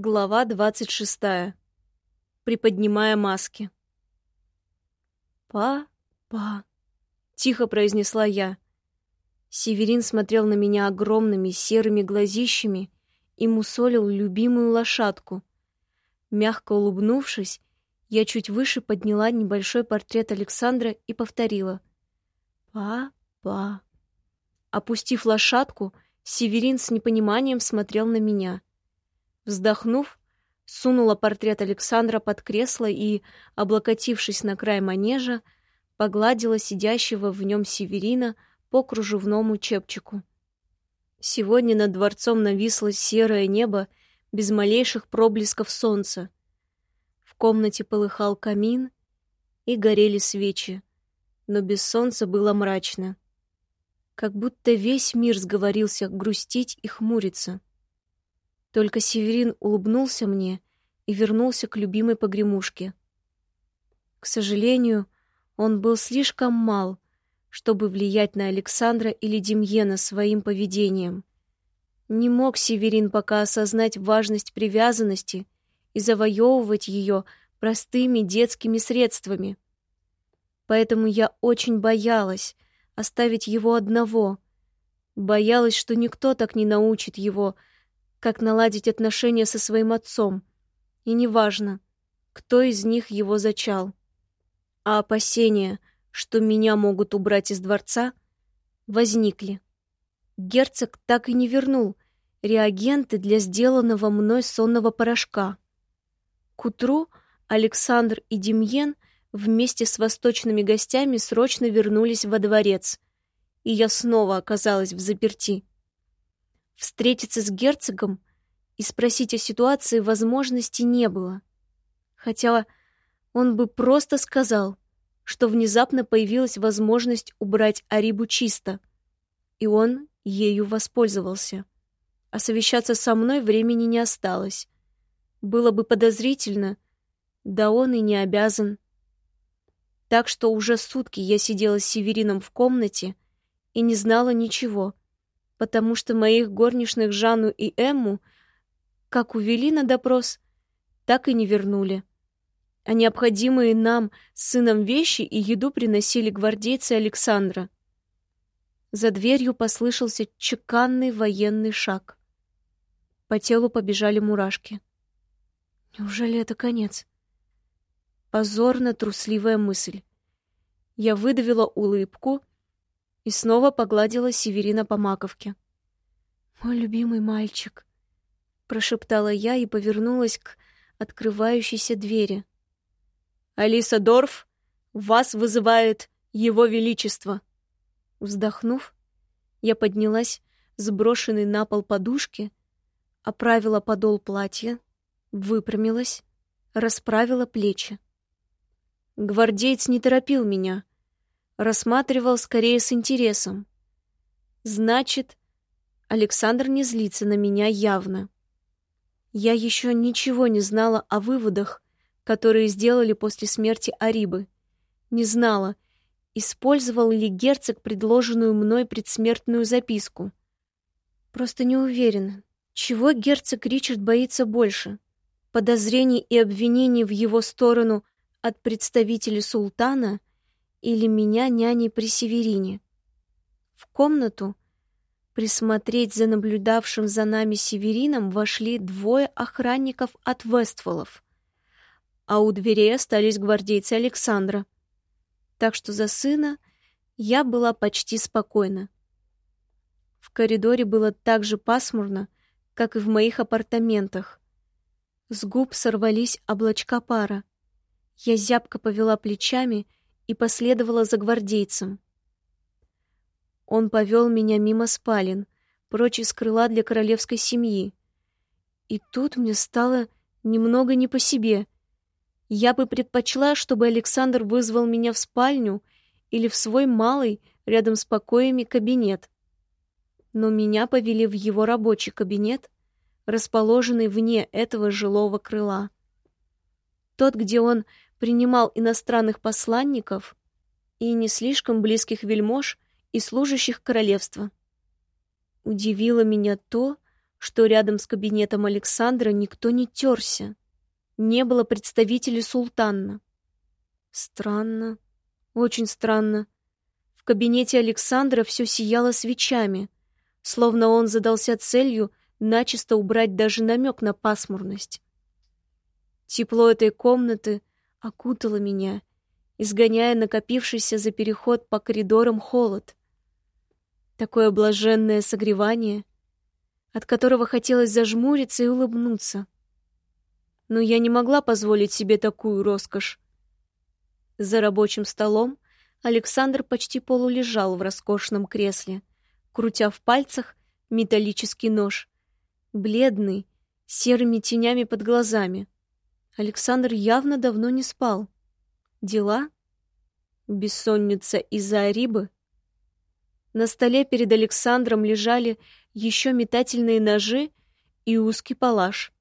Глава двадцать шестая. Приподнимая маски. «Па-па», — тихо произнесла я. Северин смотрел на меня огромными серыми глазищами и мусолил любимую лошадку. Мягко улыбнувшись, я чуть выше подняла небольшой портрет Александра и повторила. «Па-па». Опустив лошадку, Северин с непониманием смотрел на меня — Вздохнув, сунула портрет Александра под кресло и, облокотившись на край манежа, погладила сидящего в нем Северина по кружевному чепчику. Сегодня над дворцом нависло серое небо без малейших проблесков солнца. В комнате полыхал камин и горели свечи, но без солнца было мрачно. Как будто весь мир сговорился грустить и хмуриться. Только Северин улыбнулся мне и вернулся к любимой погремушке. К сожалению, он был слишком мал, чтобы влиять на Александра или Демьена своим поведением. Не мог Северин пока осознать важность привязанности и завоевывать ее простыми детскими средствами. Поэтому я очень боялась оставить его одного. Боялась, что никто так не научит его как наладить отношения со своим отцом. И неважно, кто из них его зачал. А опасения, что меня могут убрать из дворца, возникли. Герцог так и не вернул реагенты для сделанного мной сонного порошка. К утру Александр и Демьен вместе с восточными гостями срочно вернулись во дворец, и я снова оказалась в заперти. Встретиться с герцогом и спросить о ситуации возможности не было. Хотя он бы просто сказал, что внезапно появилась возможность убрать Арибу чисто, и он ею воспользовался. А совещаться со мной времени не осталось. Было бы подозрительно, да он и не обязан. Так что уже сутки я сидела с Северином в комнате и не знала ничего — потому что моих горничных Жанну и Эмму как увели на допрос, так и не вернули. А необходимые нам с сыном вещи и еду приносили гвардейцы Александра. За дверью послышался чеканный военный шаг. По телу побежали мурашки. Неужели это конец? Позорно трусливая мысль. Я выдавила улыбку и снова погладила Северина по маковке. «Мой любимый мальчик», — прошептала я и повернулась к открывающейся двери. «Алиса Дорф, вас вызывает Его Величество!» Вздохнув, я поднялась с брошенной на пол подушки, оправила подол платья, выпрямилась, расправила плечи. Гвардеец не торопил меня, рассматривал скорее с интересом. Значит, Александр не злится на меня явно. Я еще ничего не знала о выводах, которые сделали после смерти Арибы. Не знала, использовал ли герцог предложенную мной предсмертную записку. Просто не уверена, чего герцог Ричард боится больше — подозрений и обвинений в его сторону от представителей султана или меня няней при Северине. В комнату присмотреть за наблюдавшим за нами Северином вошли двое охранников от Вестфолов, а у дверей остались гвардейцы Александра. Так что за сына я была почти спокойна. В коридоре было так же пасмурно, как и в моих апартаментах. С губ сорвались облачка пара. Я зябко повела плечами и последовала за гвардейцем. Он повел меня мимо спален, прочь из крыла для королевской семьи. И тут мне стало немного не по себе. Я бы предпочла, чтобы Александр вызвал меня в спальню или в свой малый, рядом с покоями, кабинет. Но меня повели в его рабочий кабинет, расположенный вне этого жилого крыла. Тот, где он принимал иностранных посланников и не слишком близких вельмож и служащих королевства. Удивило меня то, что рядом с кабинетом Александра никто не терся. Не было представителей султана. Странно, очень странно. В кабинете Александра все сияло свечами, словно он задался целью начисто убрать даже намек на пасмурность. Тепло этой комнаты окутало меня, изгоняя накопившийся за переход по коридорам холод. Такое блаженное согревание, от которого хотелось зажмуриться и улыбнуться. Но я не могла позволить себе такую роскошь. За рабочим столом Александр почти полулежал в роскошном кресле, крутя в пальцах металлический нож, бледный, серыми тенями под глазами. Александр явно давно не спал. Дела? Бессонница из-за Арибы? На столе перед Александром лежали еще метательные ножи и узкий палаш.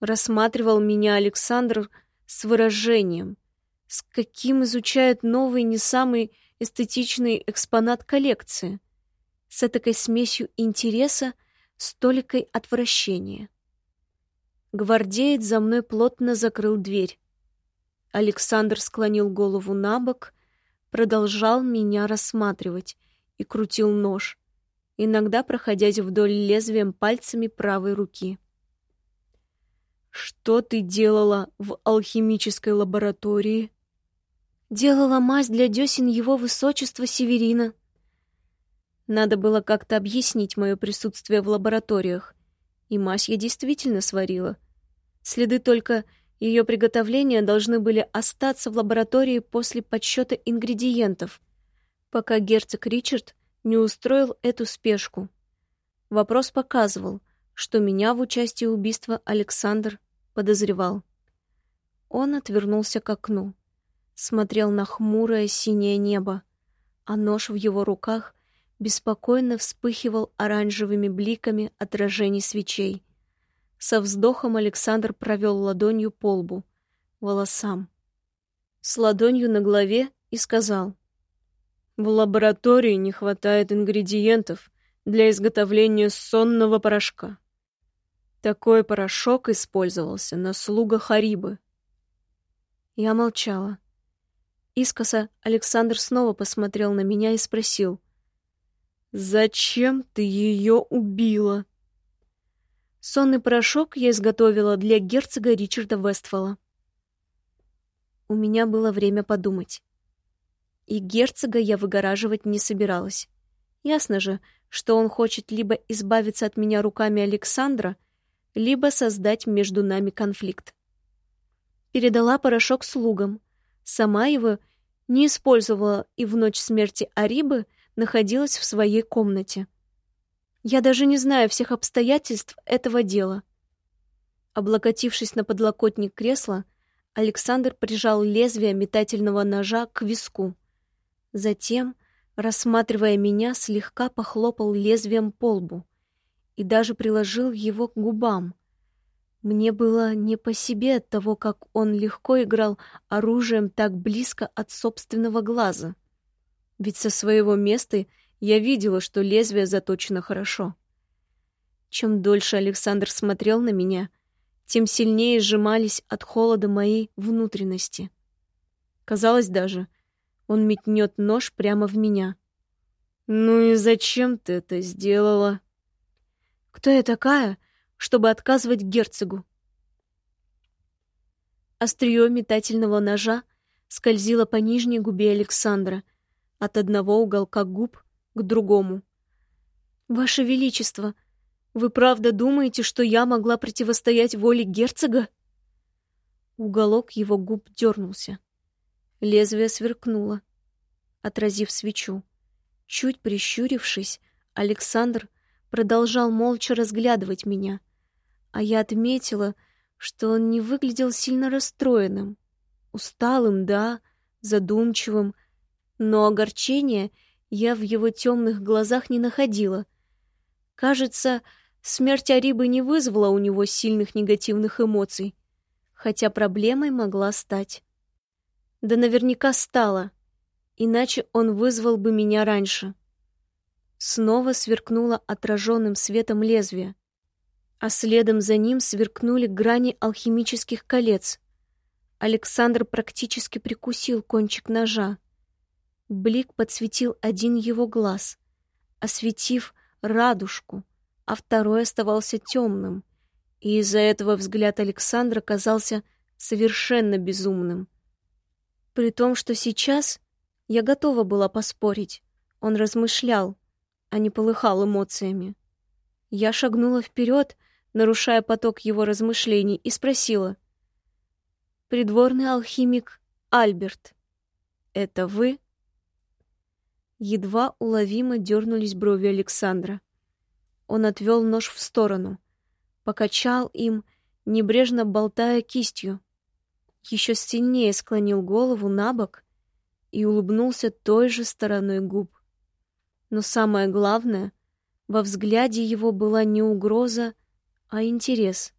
Рассматривал меня Александр с выражением, с каким изучает новый, не самый эстетичный экспонат коллекции, с этакой смесью интереса с толикой отвращения. Гвардеец за мной плотно закрыл дверь. Александр склонил голову на бок, продолжал меня рассматривать и крутил нож, иногда проходясь вдоль лезвием пальцами правой руки. «Что ты делала в алхимической лаборатории?» «Делала мазь для десен его высочества Северина». Надо было как-то объяснить мое присутствие в лабораториях, и мазь я действительно сварила. Следы только ее приготовления должны были остаться в лаборатории после подсчета ингредиентов, пока герцог Ричард не устроил эту спешку. Вопрос показывал, что меня в участии убийства Александр подозревал. Он отвернулся к окну, смотрел на хмурое синее небо, а нож в его руках беспокойно вспыхивал оранжевыми бликами отражений свечей. Со вздохом Александр провел ладонью по лбу, волосам. С ладонью на голове и сказал. «В лаборатории не хватает ингредиентов для изготовления сонного порошка. Такой порошок использовался на слугах Харибы». Я молчала. Искоса Александр снова посмотрел на меня и спросил — «Зачем ты ее убила?» Сонный порошок я изготовила для герцога Ричарда Вестфола. У меня было время подумать. И герцога я выгораживать не собиралась. Ясно же, что он хочет либо избавиться от меня руками Александра, либо создать между нами конфликт. Передала порошок слугам. Сама его не использовала и в ночь смерти Арибы — находилась в своей комнате. Я даже не знаю всех обстоятельств этого дела. Облокотившись на подлокотник кресла, Александр прижал лезвие метательного ножа к виску. Затем, рассматривая меня, слегка похлопал лезвием по лбу и даже приложил его к губам. Мне было не по себе от того, как он легко играл оружием так близко от собственного глаза. Ведь со своего места я видела, что лезвие заточено хорошо. Чем дольше Александр смотрел на меня, тем сильнее сжимались от холода мои внутренности. Казалось даже, он метнет нож прямо в меня. «Ну и зачем ты это сделала?» «Кто я такая, чтобы отказывать герцогу?» Острие метательного ножа скользило по нижней губе Александра, от одного уголка губ к другому. «Ваше Величество, вы правда думаете, что я могла противостоять воле герцога?» Уголок его губ дернулся. Лезвие сверкнуло, отразив свечу. Чуть прищурившись, Александр продолжал молча разглядывать меня, а я отметила, что он не выглядел сильно расстроенным. Усталым, да, задумчивым, но огорчения я в его темных глазах не находила. Кажется, смерть Арибы не вызвала у него сильных негативных эмоций, хотя проблемой могла стать. Да наверняка стала, иначе он вызвал бы меня раньше. Снова сверкнуло отраженным светом лезвие. а следом за ним сверкнули грани алхимических колец. Александр практически прикусил кончик ножа. Блик подсветил один его глаз, осветив радужку, а второй оставался темным, и из-за этого взгляд Александра казался совершенно безумным. При том, что сейчас я готова была поспорить, он размышлял, а не полыхал эмоциями. Я шагнула вперед, нарушая поток его размышлений, и спросила. «Придворный алхимик Альберт, это вы?» Едва уловимо дернулись брови Александра. Он отвел нож в сторону, покачал им, небрежно болтая кистью. Еще сильнее склонил голову на бок и улыбнулся той же стороной губ. Но самое главное, во взгляде его была не угроза, а интерес.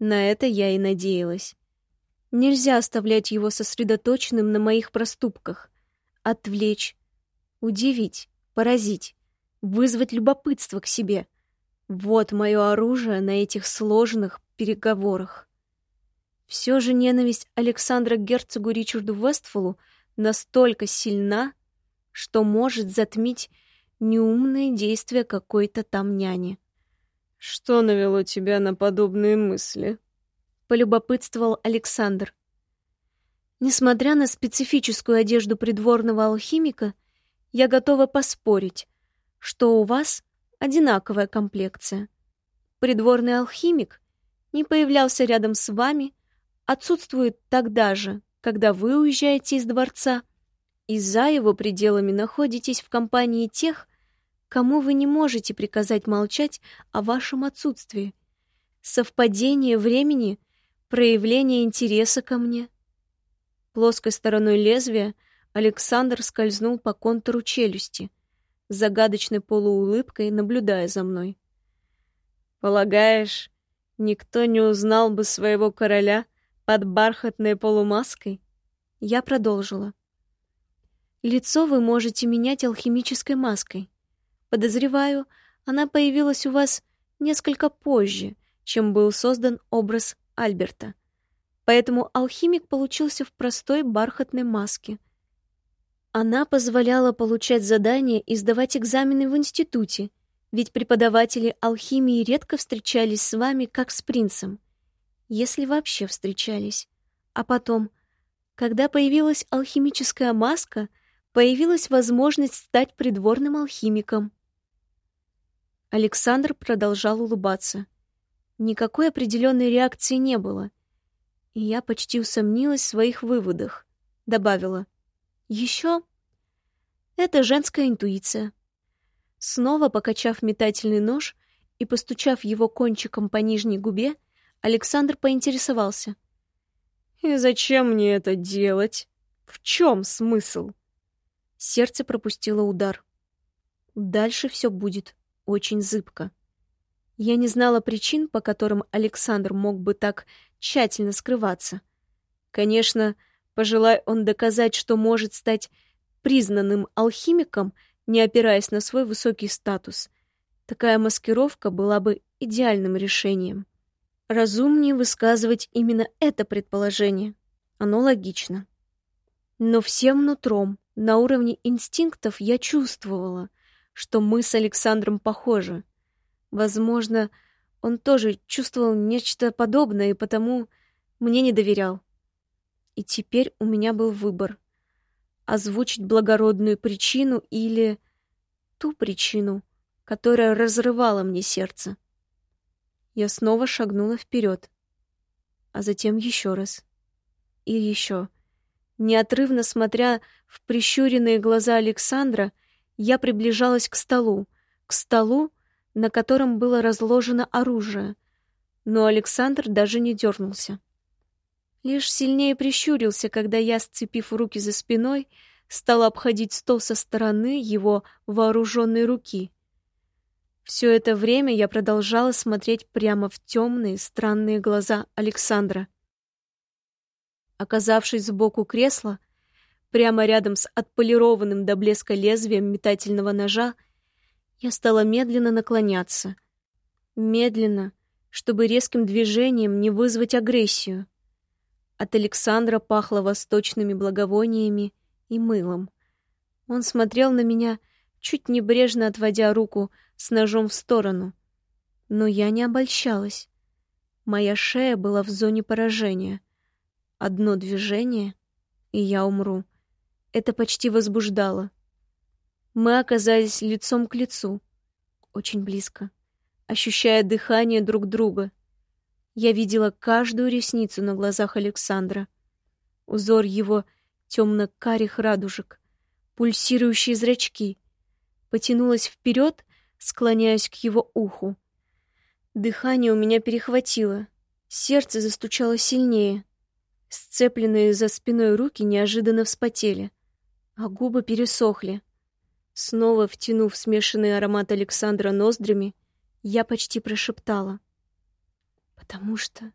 На это я и надеялась. Нельзя оставлять его сосредоточенным на моих проступках. Отвлечь, удивить, поразить, вызвать любопытство к себе. Вот мое оружие на этих сложных переговорах. Все же ненависть Александра к герцогу Ричарду Вестфолу настолько сильна, что может затмить неумные действия какой-то там няни. «Что навело тебя на подобные мысли?» — полюбопытствовал Александр. Несмотря на специфическую одежду придворного алхимика, я готова поспорить, что у вас одинаковая комплекция. Придворный алхимик не появлялся рядом с вами, отсутствует тогда же, когда вы уезжаете из дворца, и за его пределами находитесь в компании тех, кому вы не можете приказать молчать о вашем отсутствии. Совпадение времени, проявление интереса ко мне. Плоской стороной лезвия Александр скользнул по контуру челюсти, с загадочной полуулыбкой наблюдая за мной. «Полагаешь, никто не узнал бы своего короля под бархатной полумаской?» Я продолжила. «Лицо вы можете менять алхимической маской. Подозреваю, она появилась у вас несколько позже, чем был создан образ Альберта. Поэтому алхимик получился в простой бархатной маске. Она позволяла получать задания и сдавать экзамены в институте, ведь преподаватели алхимии редко встречались с вами как с принцем, если вообще встречались. А потом, когда появилась алхимическая маска, появилась возможность стать придворным алхимиком. Александр продолжал улыбаться. Никакой определенной реакции не было. И я почти усомнилась в своих выводах. Добавила. Еще это женская интуиция. Снова покачав метательный нож и постучав его кончиком по нижней губе, Александр поинтересовался. «И зачем мне это делать? В чем смысл?» Сердце пропустило удар. Дальше все будет очень зыбко. Я не знала причин, по которым Александр мог бы так тщательно скрываться. Конечно, пожелай он доказать, что может стать признанным алхимиком, не опираясь на свой высокий статус, такая маскировка была бы идеальным решением. Разумнее высказывать именно это предположение. Оно логично. Но всем нутром, на уровне инстинктов я чувствовала, что мы с Александром похожи. Возможно, он тоже чувствовал нечто подобное и потому мне не доверял. И теперь у меня был выбор — озвучить благородную причину или ту причину, которая разрывала мне сердце. Я снова шагнула вперед, а затем еще раз. И еще. Неотрывно смотря в прищуренные глаза Александра — я приближалась к столу, к столу, на котором было разложено оружие, но Александр даже не дернулся. Лишь сильнее прищурился, когда я, сцепив руки за спиной, стала обходить стол со стороны его вооруженной руки. Все это время я продолжала смотреть прямо в темные, странные глаза Александра. Оказавшись сбоку кресла, Прямо рядом с отполированным до блеска лезвием метательного ножа я стала медленно наклоняться, Медленно, чтобы резким движением не вызвать агрессию. От Александра пахло восточными благовониями и мылом. Он смотрел на меня, чуть небрежно отводя руку с ножом в сторону. Но я не обольщалась. Моя шея была в зоне поражения. Одно движение, и я умру. Это почти возбуждало. Мы оказались лицом к лицу, очень близко, ощущая дыхание друг друга. Я видела каждую ресницу на глазах Александра, узор его темно-карих радужек, пульсирующие зрачки. Потянулась вперед, склоняясь к его уху. Дыхание у меня перехватило, сердце застучало сильнее. Сцепленные за спиной руки неожиданно вспотели, а губы пересохли. Снова втянув смешанный аромат Александра ноздрями, я почти прошептала. «Потому что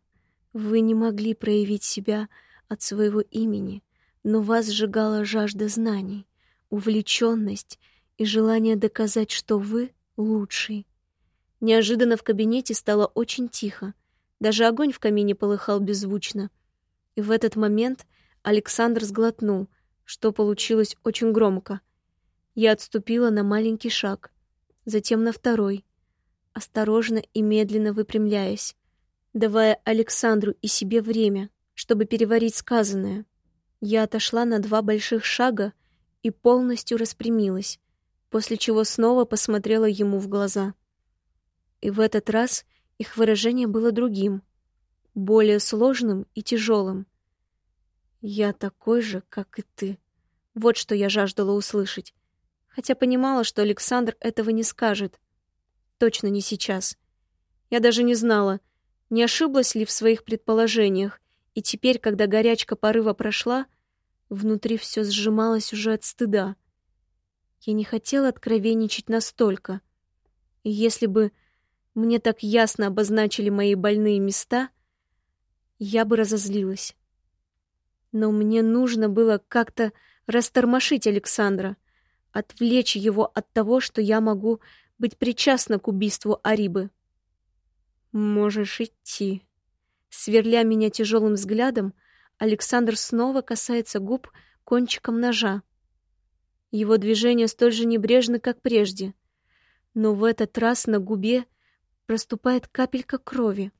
вы не могли проявить себя от своего имени, но вас сжигала жажда знаний, увлеченность и желание доказать, что вы лучший». Неожиданно в кабинете стало очень тихо. Даже огонь в камине полыхал беззвучно — и в этот момент Александр сглотнул, что получилось очень громко. Я отступила на маленький шаг, затем на второй, осторожно и медленно выпрямляясь, давая Александру и себе время, чтобы переварить сказанное. Я отошла на два больших шага и полностью распрямилась, после чего снова посмотрела ему в глаза. И в этот раз их выражение было другим — более сложным и тяжелым. «Я такой же, как и ты». Вот что я жаждала услышать. Хотя понимала, что Александр этого не скажет. Точно не сейчас. Я даже не знала, не ошиблась ли в своих предположениях, и теперь, когда горячка порыва прошла, внутри все сжималось уже от стыда. Я не хотела откровенничать настолько. И если бы мне так ясно обозначили мои больные места — я бы разозлилась. Но мне нужно было как-то растормошить Александра, отвлечь его от того, что я могу быть причастна к убийству Арибы. «Можешь идти». Сверля меня тяжелым взглядом, Александр снова касается губ кончиком ножа. Его движение столь же небрежно, как прежде, но в этот раз на губе проступает капелька крови.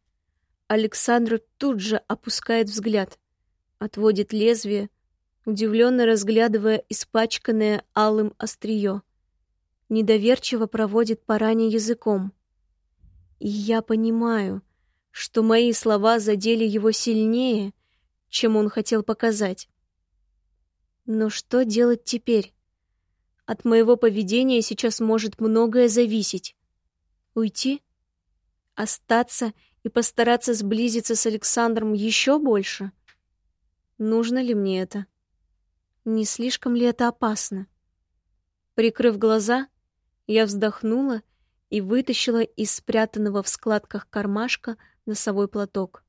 Александр тут же опускает взгляд, отводит лезвие, удивленно разглядывая испачканное алым острие. Недоверчиво проводит по ране языком. И я понимаю, что мои слова задели его сильнее, чем он хотел показать. Но что делать теперь? От моего поведения сейчас может многое зависеть. Уйти? Остаться и постараться сблизиться с Александром еще больше? Нужно ли мне это? Не слишком ли это опасно? Прикрыв глаза, я вздохнула и вытащила из спрятанного в складках кармашка носовой платок.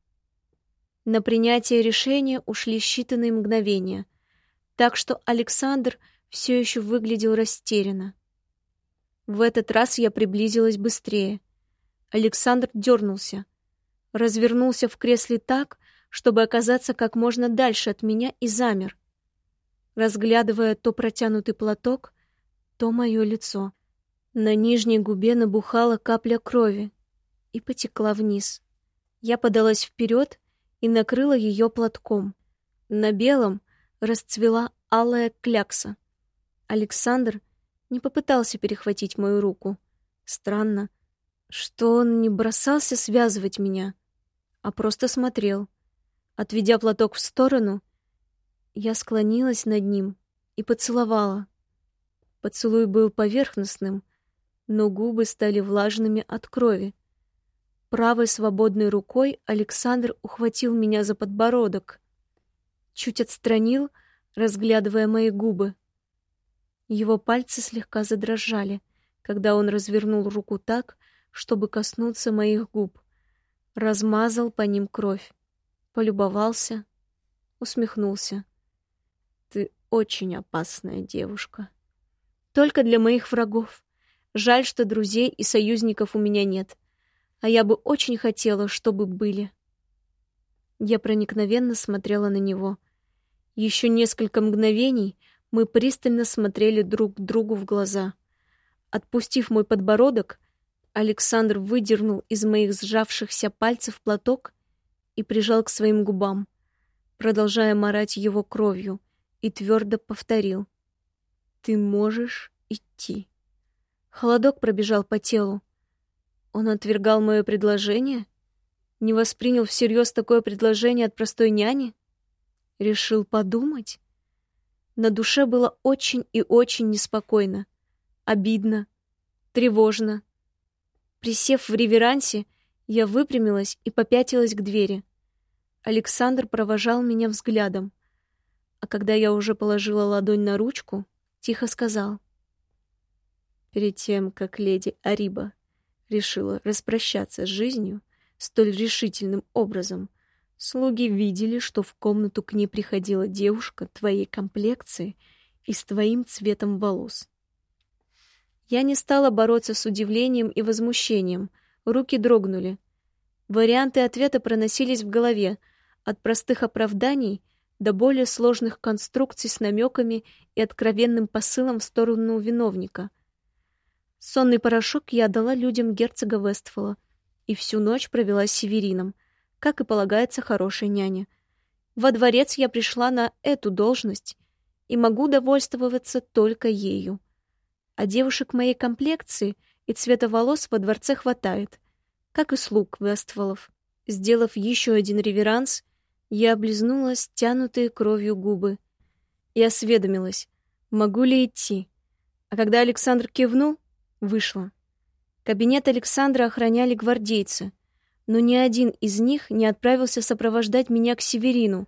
На принятие решения ушли считанные мгновения, так что Александр все еще выглядел растерянно. В этот раз я приблизилась быстрее. Александр дернулся, развернулся в кресле так, чтобы оказаться как можно дальше от меня и замер, разглядывая то протянутый платок, то мое лицо. На нижней губе набухала капля крови и потекла вниз. Я подалась вперед и накрыла ее платком. На белом расцвела алая клякса. Александр не попытался перехватить мою руку. Странно, что он не бросался связывать меня а просто смотрел. Отведя платок в сторону, я склонилась над ним и поцеловала. Поцелуй был поверхностным, но губы стали влажными от крови. Правой свободной рукой Александр ухватил меня за подбородок, чуть отстранил, разглядывая мои губы. Его пальцы слегка задрожали, когда он развернул руку так, чтобы коснуться моих губ размазал по ним кровь, полюбовался, усмехнулся. Ты очень опасная девушка. Только для моих врагов. Жаль, что друзей и союзников у меня нет. а я бы очень хотела, чтобы были. Я проникновенно смотрела на него. Еще несколько мгновений мы пристально смотрели друг другу в глаза. Отпустив мой подбородок, Александр выдернул из моих сжавшихся пальцев платок и прижал к своим губам, продолжая морать его кровью, и твердо повторил. «Ты можешь идти». Холодок пробежал по телу. Он отвергал мое предложение? Не воспринял всерьез такое предложение от простой няни? Решил подумать? На душе было очень и очень неспокойно. Обидно. Тревожно. Присев в реверансе, я выпрямилась и попятилась к двери. Александр провожал меня взглядом. А когда я уже положила ладонь на ручку, тихо сказал. Перед тем, как леди Ариба решила распрощаться с жизнью столь решительным образом, слуги видели, что в комнату к ней приходила девушка твоей комплекции и с твоим цветом волос. Я не стала бороться с удивлением и возмущением, руки дрогнули. Варианты ответа проносились в голове, от простых оправданий до более сложных конструкций с намеками и откровенным посылом в сторону виновника — Сонный порошок я отдала людям герцога Вестфола и всю ночь провела с Северином, как и полагается хорошей няне. Во дворец я пришла на эту должность и могу довольствоваться только ею. А девушек моей комплекции и цвета волос во дворце хватает, как и слуг Вестфолов. Сделав еще один реверанс, я облизнула стянутые кровью губы и осведомилась, могу ли идти. А когда Александр кивнул, Вышла. Кабинет Александра охраняли гвардейцы, но ни один из них не отправился сопровождать меня к Северину.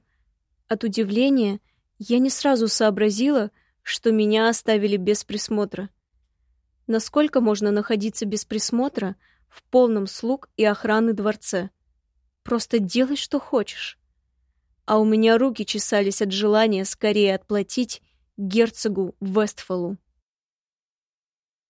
От удивления я не сразу сообразила, что меня оставили без присмотра. Насколько можно находиться без присмотра в полном слуг и охраны дворце? Просто делай, что хочешь. А у меня руки чесались от желания скорее отплатить герцогу Вестфалу.